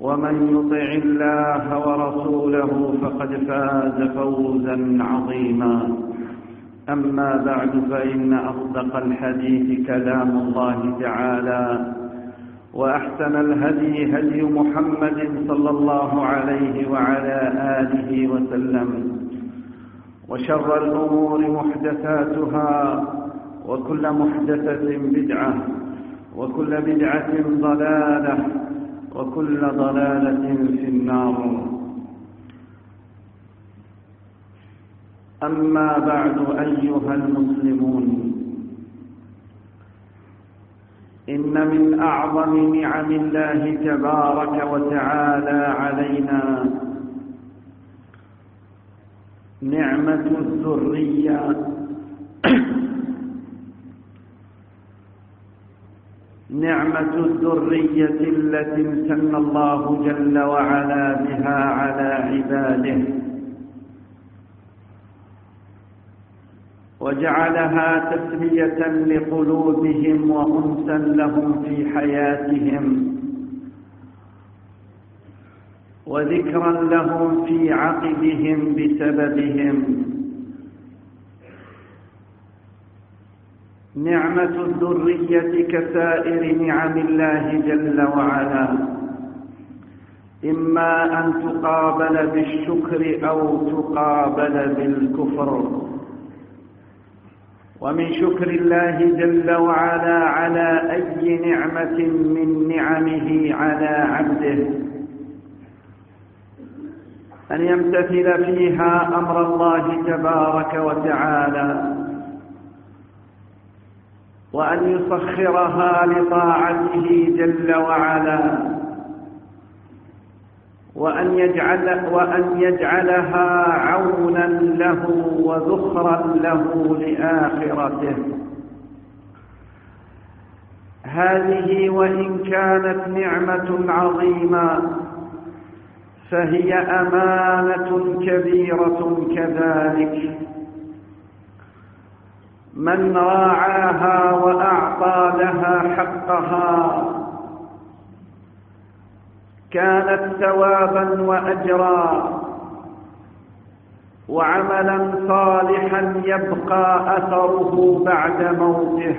ومن يطع الله ورسوله فقد فاز فوزا عظيما. أما بعد فإن أصدق الحديث كلام الله تعالى وأحسن الهدي هدي محمد صلى الله عليه وعلى آله وسلم وشر الأمور محدثاتها وكل محدثة بدعة وكل بدعة ضلالة وكل ضلالة في النار. أما بعد أيها المسلمون إن من أعظم نعم الله تبارك وتعالى علينا نعمة الذرية نعمة الذرية التي امتن الله جل وعلا بها على عباده. وجعلها تسلية لقلوبهم وأنسا لهم في حياتهم. وذكرا لهم في عقبهم بسببهم. نعمة الذرية كسائر نعم الله جل وعلا. إما أن تقابل بالشكر أو تقابل بالكفر. ومن شكر الله جل وعلا على أي نعمة من نعمه على عبده. أن يمتثل فيها أمر الله تبارك وتعالى. وأن يسخرها لطاعته جل وعلا. وأن, يجعل وأن يجعلها عونا له وذخرا له لآخرته. هذه وإن كانت نعمة عظيمة فهي أمانة كبيرة كذلك. من راعاها وأعطى لها حقها كانت ثوابا وأجرا وعملا صالحا يبقى أثره بعد موته.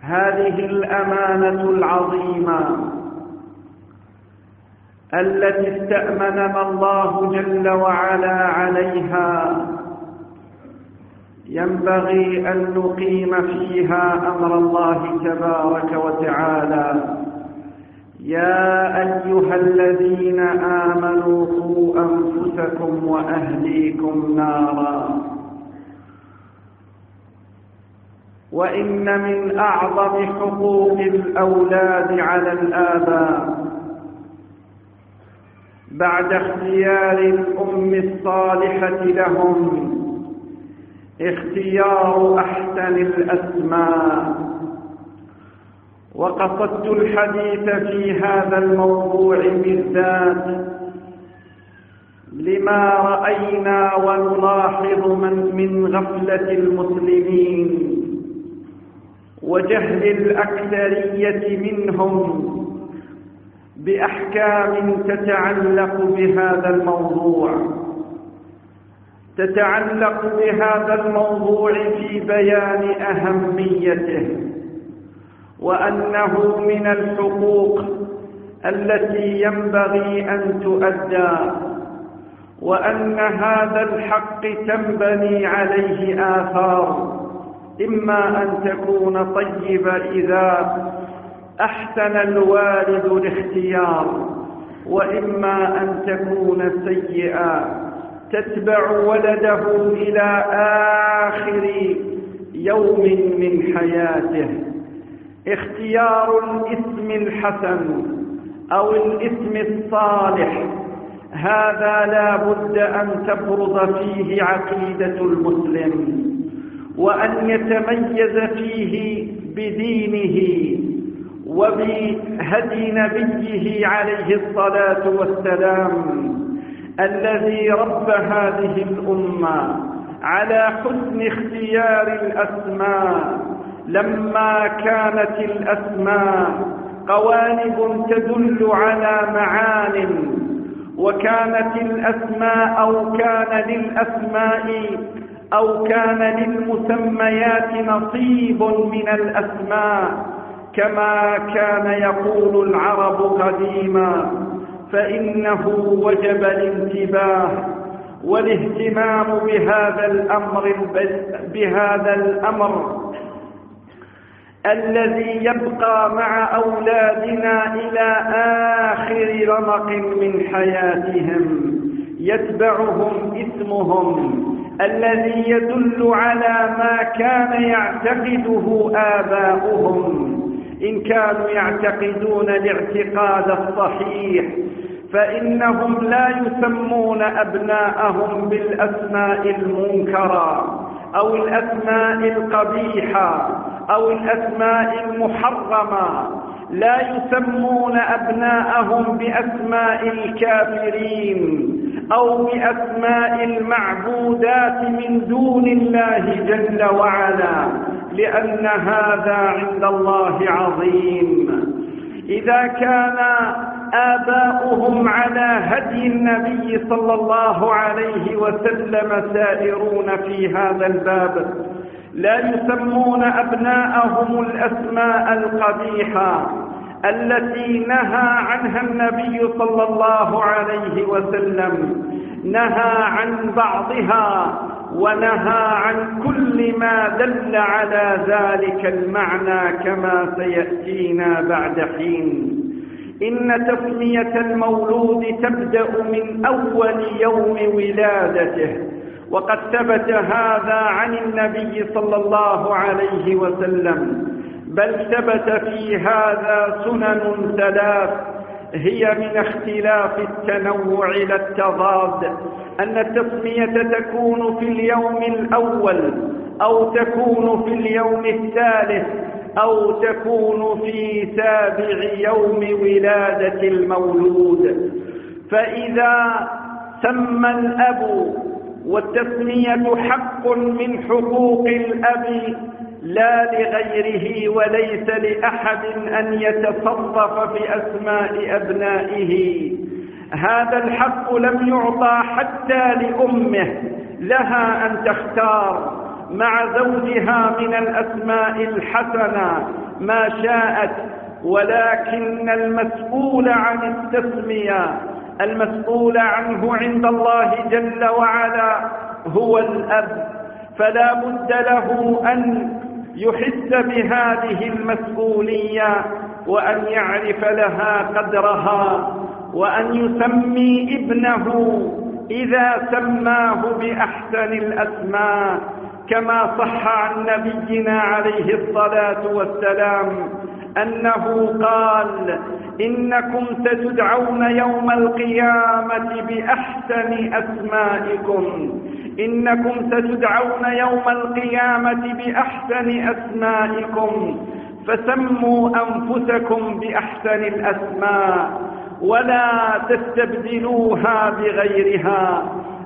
هذه الأمانة العظيمة التي استأمننا الله جل وعلا عليها ينبغي أن نقيم فيها أمر الله تبارك وتعالى. يا أيها الذين آمنوا قوا أنفسكم وأهليكم نارا. وإن من أعظم حقوق الأولاد على الآباء بعد اختيار الأم الصالحة لهم اختيار أحسن الأسماء. وقصدت الحديث في هذا الموضوع بالذات لما رأينا ونلاحظ من, من غفلة المسلمين وجهل الأكثرية منهم بأحكام تتعلق بهذا الموضوع. تتعلق بهذا الموضوع في بيان أهميته وأنه من الحقوق التي ينبغي أن تؤدى وأن هذا الحق تنبني عليه آثار إما أن تكون طيبة إذا أحسن الوالد الاختيار وإما أن تكون سيئة. تتبع ولده إلى آخر يوم من حياته. اختيار الاسم الحسن أو الاسم الصالح. هذا لا بد أن تفرض فيه عقيدة المسلم وأن يتميز فيه بدينه وبهدي نبيه عليه الصلاة والسلام. الذي رب هذه الأمة على حسن اختيار الأسماء لما كانت الأسماء قوالب تدل على معان وكانت الأسماء أو كان للأسماء أو كان للمسميات نصيب من الأسماء كما كان يقول العرب قديما فإنه وجب الانتباه والاهتمام بهذا الأمر بهذا الأمر الذي يبقى مع أولادنا إلى آخر رمق من حياتهم. يتبعهم اسمهم الذي يدل على ما كان يعتقده آباؤهم. إن كانوا يعتقدون الاعتقاد الصحيح فإنهم لا يسمون أبناءهم بالأسماء المنكرة أو الأسماء القبيحة أو الأسماء المحرمة. لا يسمون أبناءهم بأسماء الكافرين أو بأسماء المعبودات من دون الله جل وعلا لأن هذا عند الله عظيم. إذا كان آباؤهم على هدي النبي صلى الله عليه وسلم سائرون في هذا الباب. لا يسمون أبناءهم الأسماء القبيحة التي نهى عنها النبي صلى الله عليه وسلم. نهى عن بعضها ونهى عن كل ما دل على ذلك المعنى كما سيأتينا بعد حين. إن تسمية المولود تبدأ من أول يوم ولادته. وقد ثبت هذا عن النبي صلى الله عليه وسلم. بل ثبت في هذا سنن ثلاث. هي من اختلاف التنوع لا التضاد. أن التسمية تكون في اليوم الأول أو تكون في اليوم الثالث. أو تكون في سابع يوم ولادة المولود. فإذا سمى الأب والتسمية حق من حقوق الأب لا لغيره وليس لأحد أن يتصرف في أسماء أبنائه. هذا الحق لم يعطى حتى لأمه لها أن تختار. مع زوجها من الأسماء الحسنة ما شاءت ولكن المسؤول عن التسمية المسؤول عنه عند الله جل وعلا هو الأب. فلا بد له أن يحس بهذه المسؤولية وأن يعرف لها قدرها وأن يسمي ابنه إذا سماه بأحسن الأسماء. كما صح عن نبينا عليه الصلاة والسلام أنه قال إنكم ستدعون يوم القيامة بأحسن أسمائكم. إنكم ستدعون يوم القيامة بأحسن أسمائكم. فسموا أنفسكم بأحسن الأسماء ولا تستبدلوها بغيرها.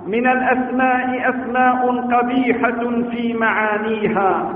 من الأسماء أسماء قبيحة في معانيها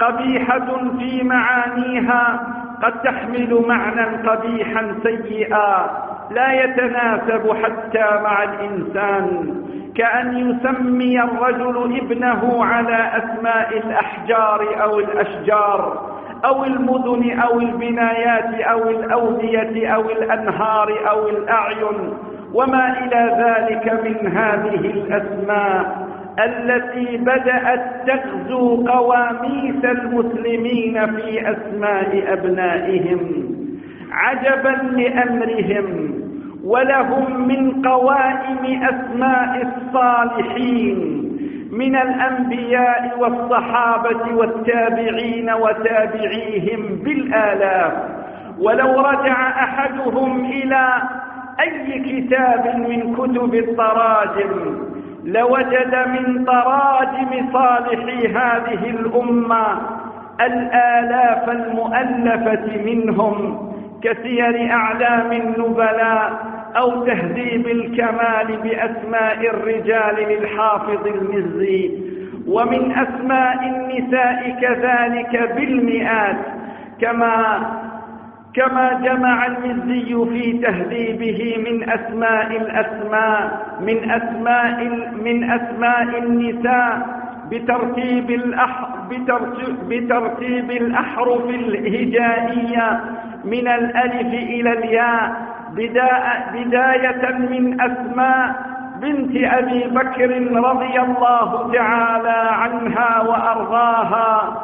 قبيحة في معانيها قد تحمل معنى قبيحا سيئا لا يتناسب حتى مع الإنسان كأن يسمي الرجل ابنه على أسماء الأحجار أو الأشجار أو المدن أو البنايات أو الأودية أو الأنهار أو الأعين. وما إلى ذلك من هذه الأسماء التي بدأت تغزو قواميس المسلمين في أسماء أبنائهم عجبا لأمرهم ولهم من قوائم أسماء الصالحين من الأنبياء والصحابة والتابعين وتابعيهم بالآلاف. ولو رجع أحدهم إلى أي كتاب من كتب التراجم؟ لوجد من تراجم صالحي هذه الأمة الآلاف المؤلفة منهم كسير أعلام النبلاء أو تهذيب الكمال بأسماء الرجال للحافظ المزي. ومن أسماء النساء كذلك بالمئات كما كما جمع المزي في تهذيبه من أسماء الأسماء من أسماء من أسماء النساء بترتيب الأح بترتيب الأحرف الهجائية من الألف إلى الياء بداية من أسماء بنت أبي بكر رضي الله تعالى عنها وأرضاها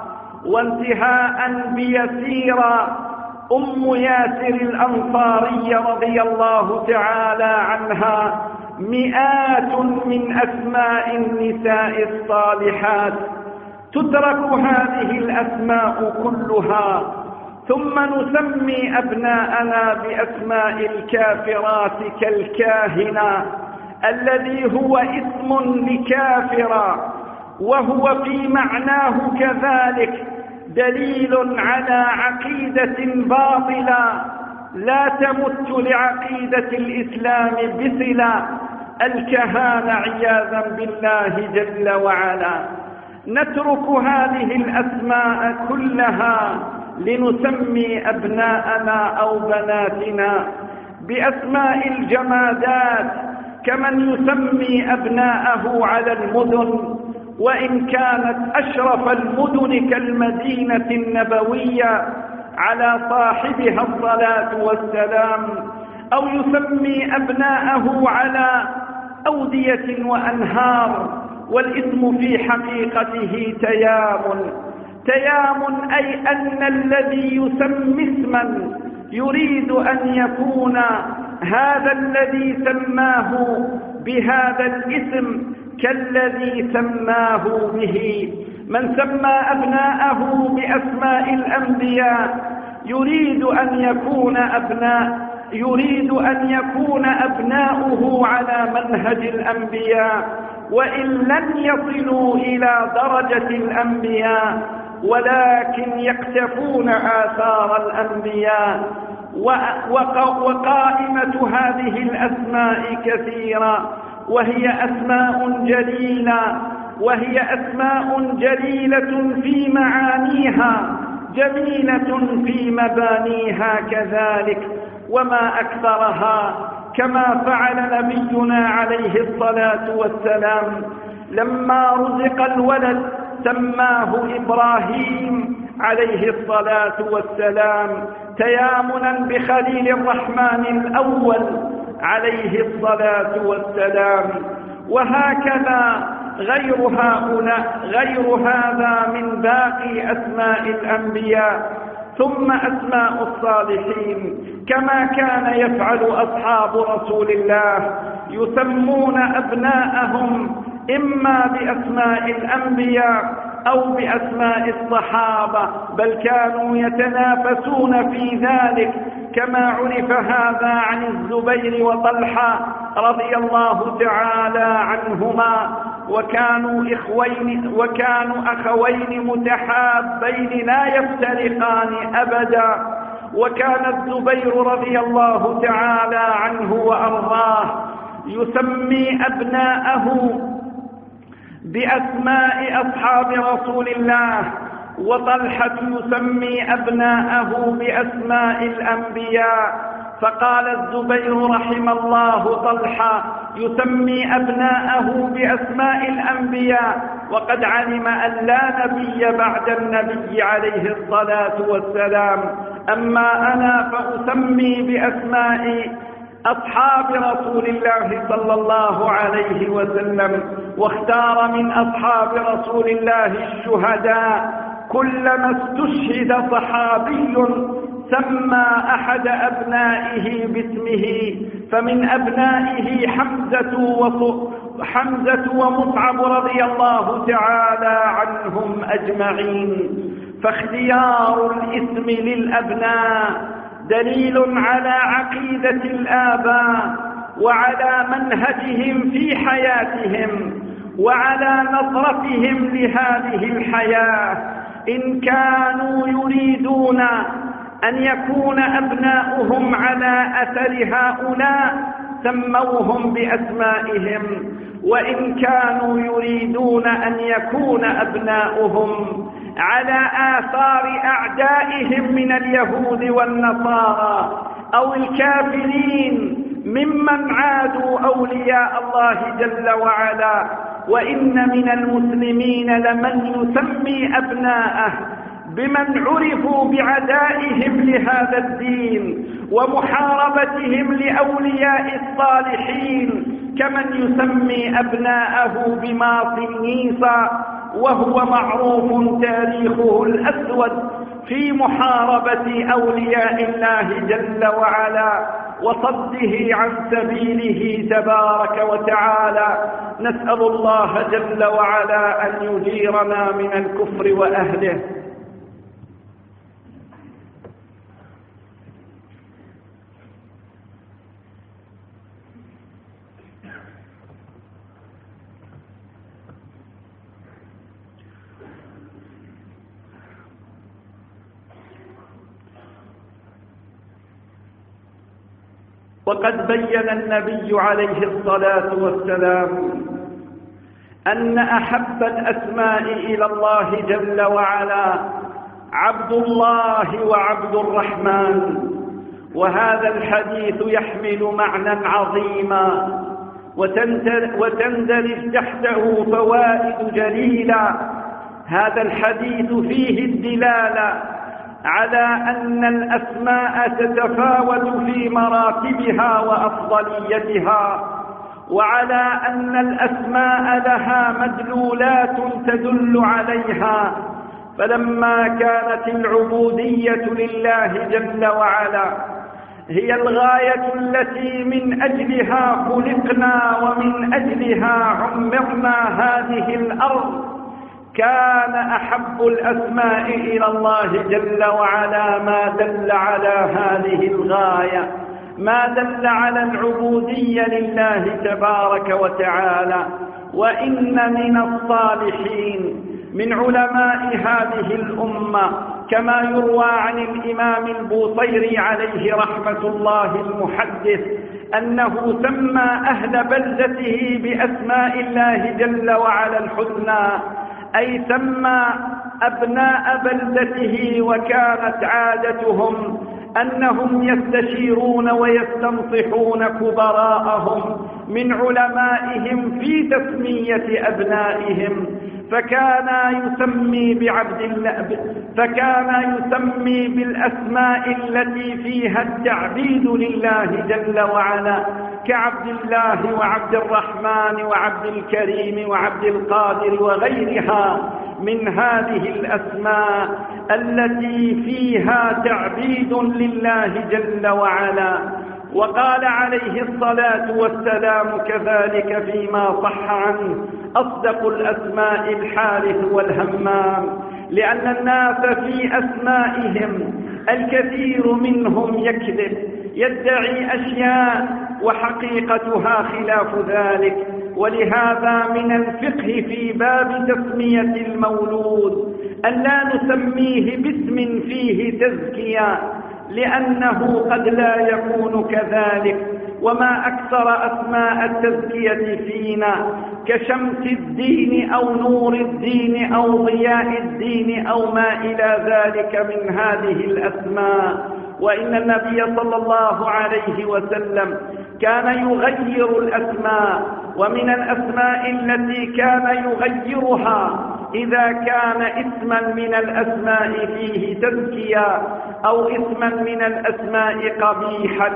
وانتهاء بيسيرا أم ياسر الأنصارية رضي الله تعالى عنها مئات من أسماء النساء الصالحات. تترك هذه الأسماء كلها. ثم نسمي أبناءنا بأسماء الكافرات كالكاهنة الذي هو اسم لكافرة وهو في معناه كذلك دليل على عقيدة باطلة لا تمت لعقيدة الإسلام بصلة. الكهانة عياذا بالله جل وعلا. نترك هذه الأسماء كلها لنسمي أبناءنا أو بناتنا بأسماء الجمادات كمن يسمي أبناءه على المدن. وإن كانت أشرف المدن كالمدينة النبوية على صاحبها الصلاة والسلام أو يسمي أبناءه على أودية وأنهار والاسم في حقيقته تيام. تيام أي أن الذي يسمي اسما يريد أن يكون هذا الذي سماه بهذا الاسم كالذي سماه به من سمى أبناءه بأسماء الأنبياء يريد أن يكون أبناء يريد أن يكون أبناؤه على منهج الأنبياء وإن لم يصلوا إلى درجة الأنبياء ولكن يقتفون آثار الأنبياء وقائمة هذه الأسماء كثيرة. وهي أسماء جليلة وهي أسماء جليلة في معانيها جميلة في مبانيها كذلك وما أكثرها كما فعل نبينا عليه الصلاة والسلام. لما رزق الولد سماه إبراهيم عليه الصلاة والسلام تيامنا بخليل الرحمن الأول عليه الصلاة والسلام وهكذا غير هؤلاء غير هذا من باقي أسماء الأنبياء. ثم أسماء الصالحين كما كان يفعل أصحاب رسول الله يسمون أبناءهم إما بأسماء الأنبياء أو بأسماء الصحابة بل كانوا يتنافسون في ذلك كما عرف هذا عن الزبير وطلحة رضي الله تعالى عنهما. وكانوا إخوين وكانوا أخوين متحابين لا يفترقان أبدا. وكان الزبير رضي الله تعالى عنه وأرضاه يسمي أبناءه بأسماء أصحاب رسول الله وطلحة يسمي أبناءه بأسماء الأنبياء. فقال الزبير رحم الله طلحة يسمي أبناءه بأسماء الأنبياء. وقد علم أن لا نبي بعد النبي عليه الصلاة والسلام. أما أنا فأسمي بأسماء أصحاب رسول الله صلى الله عليه وسلم واختار من أصحاب رسول الله الشهداء كلما استشهد صحابي سمى أحد أبنائه باسمه فمن أبنائه حمزة حمزة ومصعب رضي الله تعالى عنهم أجمعين. فاختيار الاسم للأبناء دليل على عقيدة الآباء وعلى منهجهم في حياتهم وعلى نظرتهم لهذه الحياة. إن كانوا يريدون أن يكون أبناؤهم على أثر هؤلاء سموهم بأسمائهم وإن كانوا يريدون أن يكون أبناؤهم على آثار أعدائهم من اليهود والنصارى أو الكافرين ممن عادوا أولياء الله جل وعلا. وإن من المسلمين لمن يسمي أبناءه بمن عرفوا بعدائهم لهذا الدين ومحاربتهم لأولياء الصالحين كمن يسمي أبناءه بماطن نيسى وهو معروف تاريخه الأسود في محاربة أولياء الله جل وعلا وصده عن سبيله تبارك وتعالى. نسأل الله جل وعلا أن يجيرنا من الكفر وأهله. وقد بين النبي عليه الصلاة والسلام أن أحب الأسماء إلى الله جل وعلا عبد الله وعبد الرحمن. وهذا الحديث يحمل معنى عظيما وتندرج تحته فوائد جليلة. هذا الحديث فيه الدلالة على أن الأسماء تتفاوت في مراتبها وأفضليتها وعلى أن الأسماء لها مدلولات تدل عليها فلما كانت العبودية لله جل وعلا هي الغاية التي من أجلها خلقنا ومن أجلها عمرنا هذه الأرض. كان أحب الأسماء إلى الله جل وعلا ما دل على هذه الغاية ما دل على العبودية لله تبارك وتعالى. وإن من الصالحين من علماء هذه الأمة كما يروى عن الإمام البوصيري عليه رحمة الله المحدث أنه سمى أهل بلدته بأسماء الله جل وعلا الحسنى. أي سمى أبناء بلدته وكانت عادتهم أنهم يستشيرون ويستنصحون كبراءهم من علمائهم في تسمية أبنائهم. فكان يسمي بعبد الله فكان يسمي بالأسماء التي فيها التعبيد لله جل وعلا كعبد الله وعبد الرحمن وعبد الكريم وعبد القادر وغيرها. من هذه الأسماء التي فيها تعبيد لله جل وعلا. وقال عليه الصلاة والسلام كذلك فيما صح عنه أصدق الأسماء الحارث والهمام. لأن الناس في أسمائهم الكثير منهم يكذب يدعي أشياء وحقيقتها خلاف ذلك. ولهذا من الفقه في باب تسمية المولود أن لا نسميه باسم فيه تزكية لأنه قد لا يكون كذلك. وما أكثر أسماء التزكية فينا كشمس الدين أو نور الدين أو ضياء الدين أو ما إلى ذلك من هذه الأسماء. وإن النبي صلى الله عليه وسلم كان يغير الأسماء ومن الأسماء التي كان يغيرها إذا كان اسما من الأسماء فيه تزكية أو اسما من الأسماء قبيحا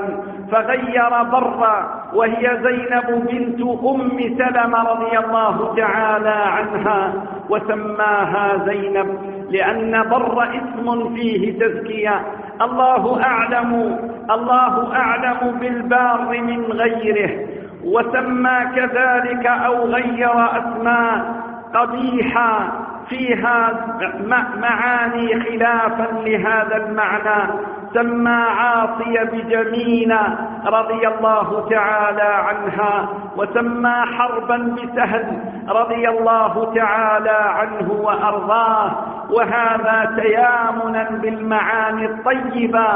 فغير برا وهي زينب بنت أم سلمة رضي الله تعالى عنها وسماها زينب. لأن بر اسم فيه تزكية. الله أعلم الله أعلم بالبار من غيره. وسمى كذلك أو غير أسماء قبيحة فيها معاني خلافا لهذا المعنى سمى عاصية بجمينة رضي الله تعالى عنها وسمى حربا بسهل رضي الله تعالى عنه وأرضاه وهذا تيامنا بالمعاني الطيبة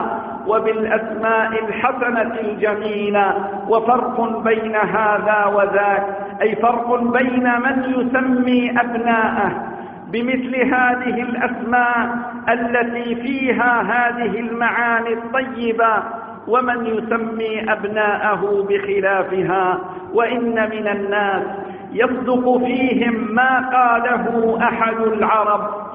وبالأسماء الحسنة الجميلة وفرق بين هذا وذاك أي فرق بين من يسمي أبناءه بمثل هذه الأسماء التي فيها هذه المعاني الطيبة ومن يسمي أبناءه بخلافها وإن من الناس يصدق فيهم ما قاله أحد العرب.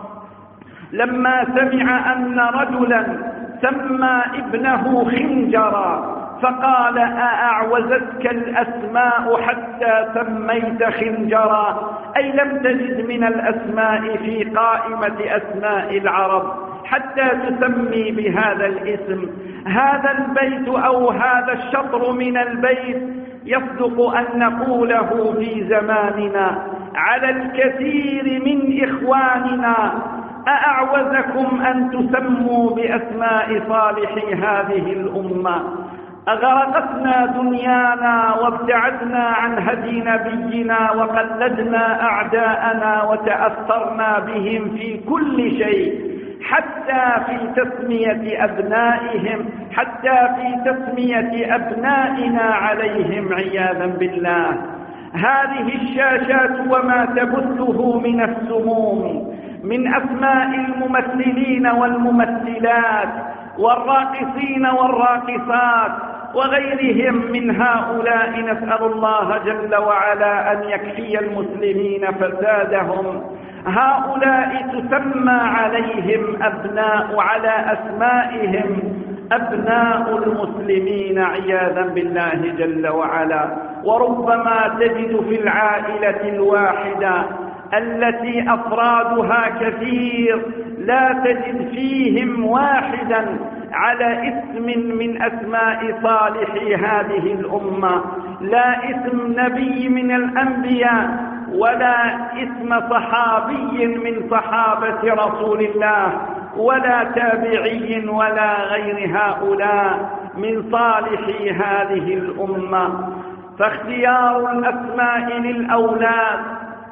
لما سمع أن رجلا سمى ابنه خنجرا فقال أأعوزتك الأسماء حتى سميت خنجرا؟ أي لم تجد من الأسماء في قائمة أسماء العرب حتى تسمي بهذا الاسم. هذا البيت أو هذا الشطر من البيت يصدق أن نقوله في زماننا. على الكثير من إخواننا أأعوزكم أن تسموا بأسماء صالحي هذه الأمة؟ أغرقتنا دنيانا وابتعدنا عن هدي نبينا وقلدنا أعداءنا وتأثرنا بهم في كل شيء حتى في تسمية أبنائهم حتى في تسمية أبنائنا عليهم عياذا بالله. هذه الشاشات وما تبثه من السموم من أسماء الممثلين والممثلات والراقصين والراقصات وغيرهم من هؤلاء نسأل الله جل وعلا أن يكفي المسلمين فسادهم. هؤلاء تسمى عليهم أبناء على أسمائهم أبناء المسلمين عياذا بالله جل وعلا. وربما تجد في العائلة الواحدة التي أفرادها كثير لا تجد فيهم واحدا على اسم من أسماء صالحي هذه الأمة. لا اسم نبي من الأنبياء ولا اسم صحابي من صحابة رسول الله ولا تابعي ولا غير هؤلاء من صالحي هذه الأمة. فاختيار الأسماء للأولاد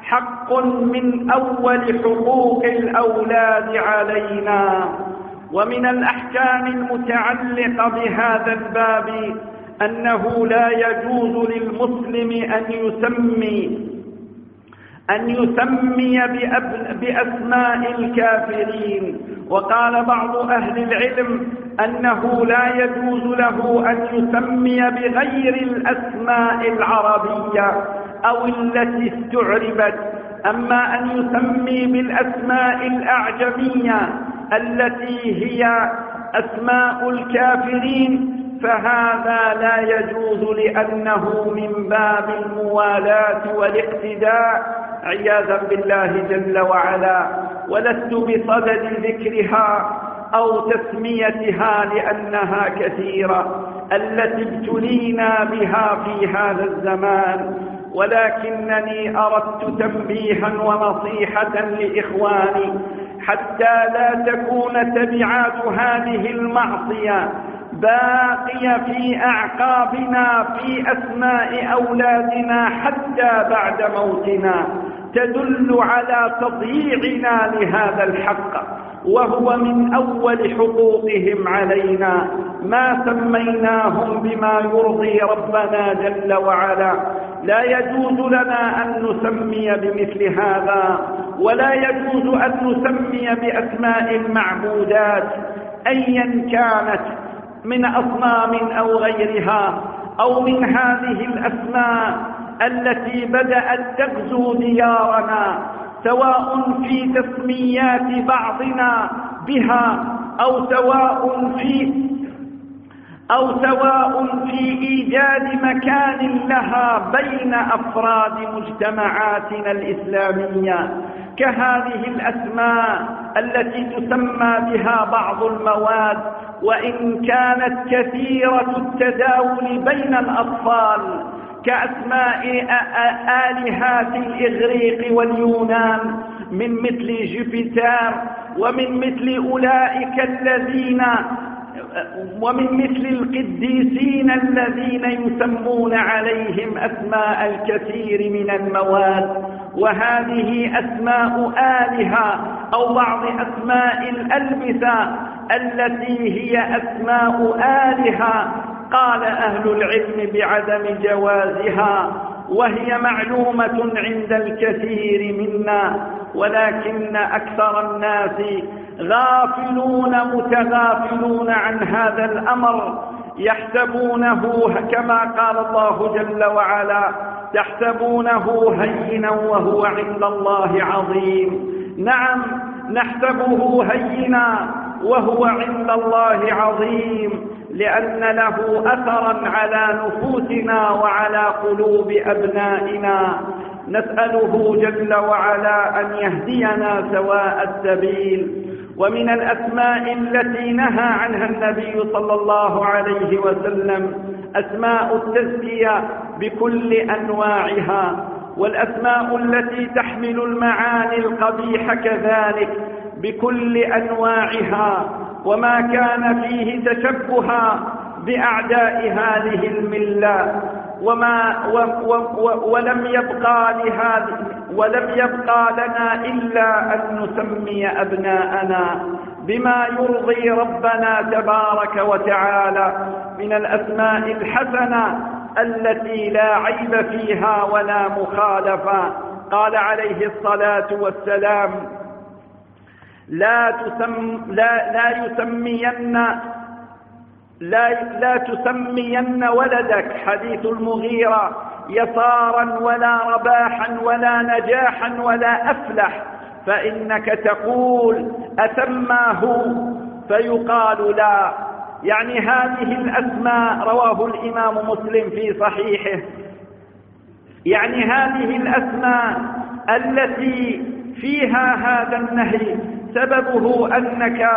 حق من أول حقوق الأولاد علينا ومن الأحكام المتعلقة بهذا الباب أنه لا يجوز للمسلم أن يسمي أن يسمي بأسماء الكافرين. وقال بعض أهل العلم أنه لا يجوز له أن يسمي بغير الأسماء العربية. أو التي استعربت أما أن يسمي بالأسماء الأعجمية التي هي أسماء الكافرين فهذا لا يجوز لأنه من باب الموالاة والاقتداء. عياذا بالله جل وعلا. ولست بصدد ذكرها أو تسميتها لأنها كثيرة. التي ابتلينا بها في هذا الزمان ولكنني أردت تنبيها ونصيحة لإخواني حتى لا تكون تبعات هذه المعصية باقية في أعقابنا في أسماء أولادنا حتى بعد موتنا تدل على تضييعنا لهذا الحق وهو من أول حقوقهم علينا ما سميناهم بما يرضي ربنا جل وعلا لا يجوز لنا أن نسمي بمثل هذا ولا يجوز أن نسمي بأسماء المعبودات أيا كانت من أصنام أو غيرها أو من هذه الأسماء التي بدأت تغزو ديارنا سواء في تسميات بعضنا بها أو سواء في أو سواء في إيجاد مكان لها بين أفراد مجتمعاتنا الإسلامية كهذه الأسماء التي تسمى بها بعض المواد وإن كانت كثيرة التداول بين الأطفال كأسماء آلهات الإغريق واليونان من مثل جوبيتر ومن مثل أولئك الذين ومن مثل القديسين الذين يسمون عليهم أسماء الكثير من المواد وهذه أسماء آلهة أو بعض أسماء الألبسة التي هي أسماء آلهة قال أهل العلم بعدم جوازها وهي معلومة عند الكثير منا ولكن أكثر الناس غافلون متغافلون عن هذا الأمر يحسبونه كما قال الله جل وعلا تحسبونه هينا وهو عند الله عظيم. نعم نحسبه هينا وهو عند الله عظيم لأن له أثرا على نفوسنا وعلى قلوب أبنائنا. نسأله جل وعلا أن يهدينا سواء السبيل. ومن الأسماء التي نهى عنها النبي صلى الله عليه وسلم أسماء التزكية بكل أنواعها والأسماء التي تحمل المعاني القبيحة كذلك بكل أنواعها وما كان فيه تشبها بأعداء هذه الملة. وما و و و ولم يبقى لهذه ولم يبقى لنا إلا أن نسمي أبناءنا بما يرضي ربنا تبارك وتعالى من الأسماء الحسنة التي لا عيب فيها ولا مخالفة. قال عليه الصلاة والسلام لا, تسم لا, لا يسمين لا, لا تسمين ولدك حديث المغيرة يسارا ولا رباحا ولا نجاحا ولا أفلح فإنك تقول أسماه فيقال لا. يعني هذه الأسماء رواه الإمام مسلم في صحيحه. يعني هذه الأسماء التي فيها هذا النهي سببه أنك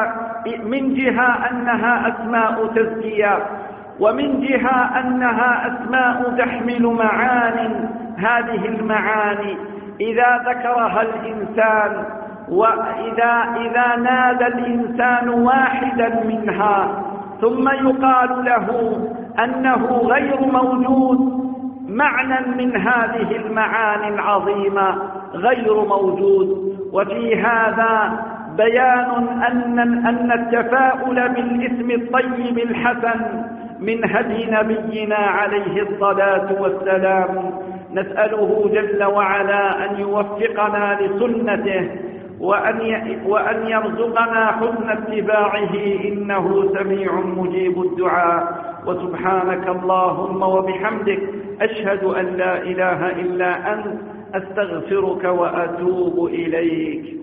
من جهة أنها أسماء تزكية ومن جهة أنها أسماء تحمل معان هذه المعاني إذا ذكرها الإنسان وإذا إذا نادى الإنسان واحدا منها ثم يقال له أنه غير موجود معنى من هذه المعاني العظيمة غير موجود. وفي هذا بيان أن, أن التفاؤل بالاسم الطيب الحسن من هدي نبينا عليه الصلاة والسلام. نسأله جل وعلا أن يوفقنا لسنته وأن وأن يرزقنا حسن اتباعه. إنه سميع مجيب الدعاء. وسبحانك اللهم وبحمدك أشهد أن لا إله إلا أنت أستغفرك وأتوب إليك.